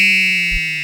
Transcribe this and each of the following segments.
you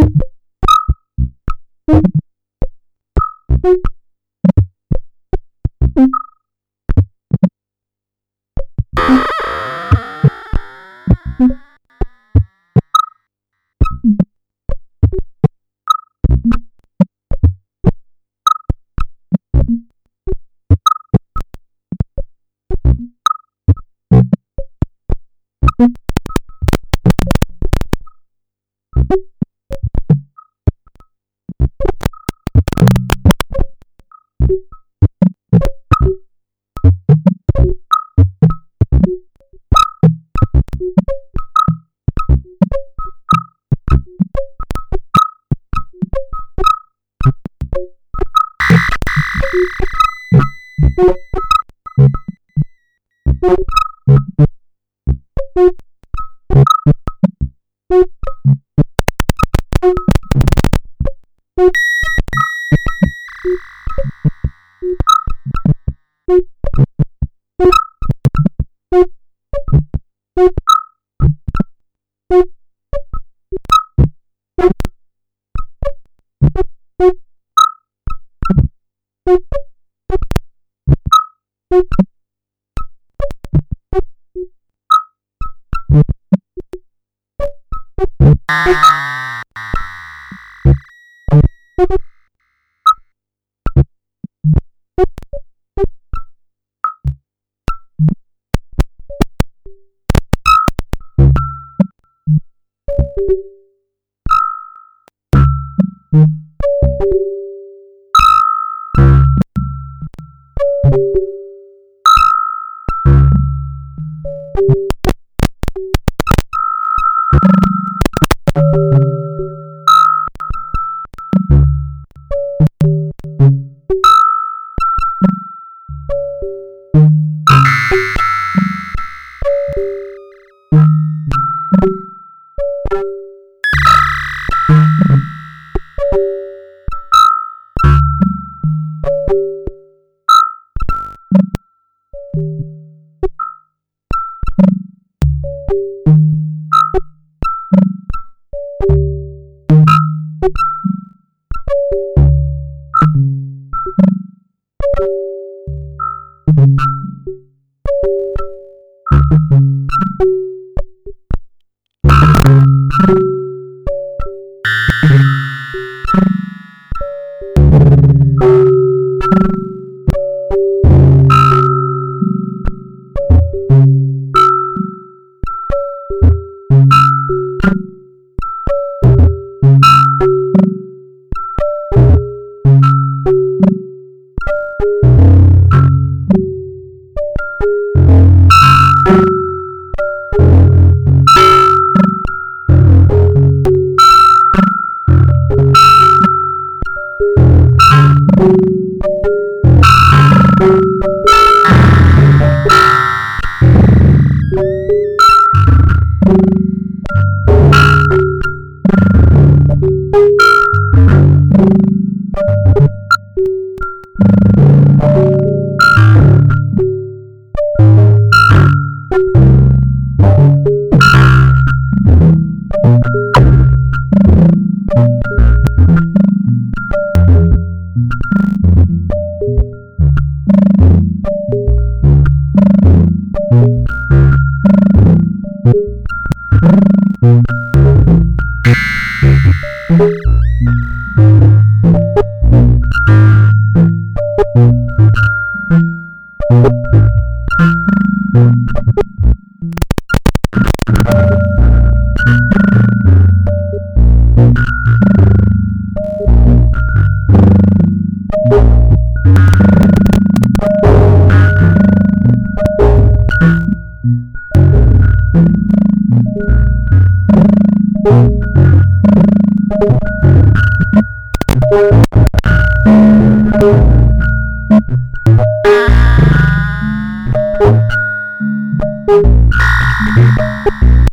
Thank you. you Thank you.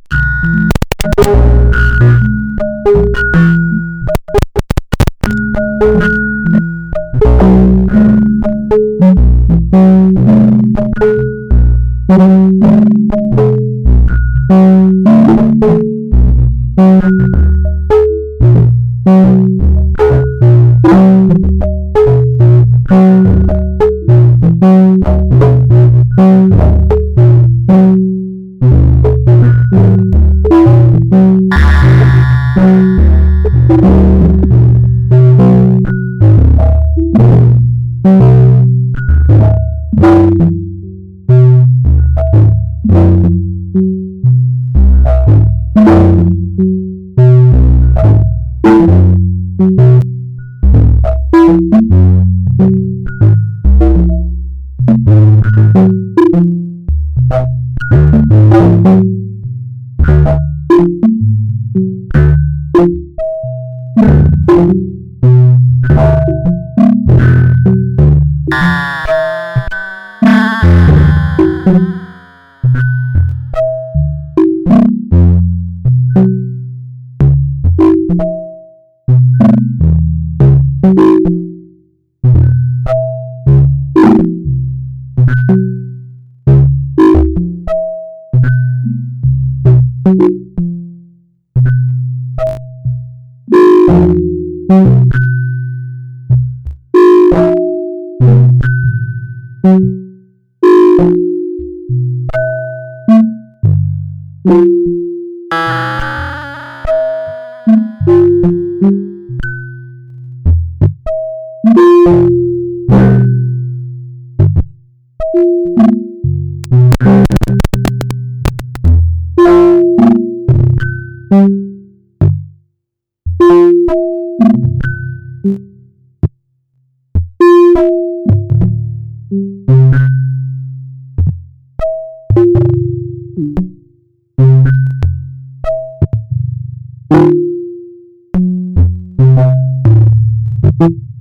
You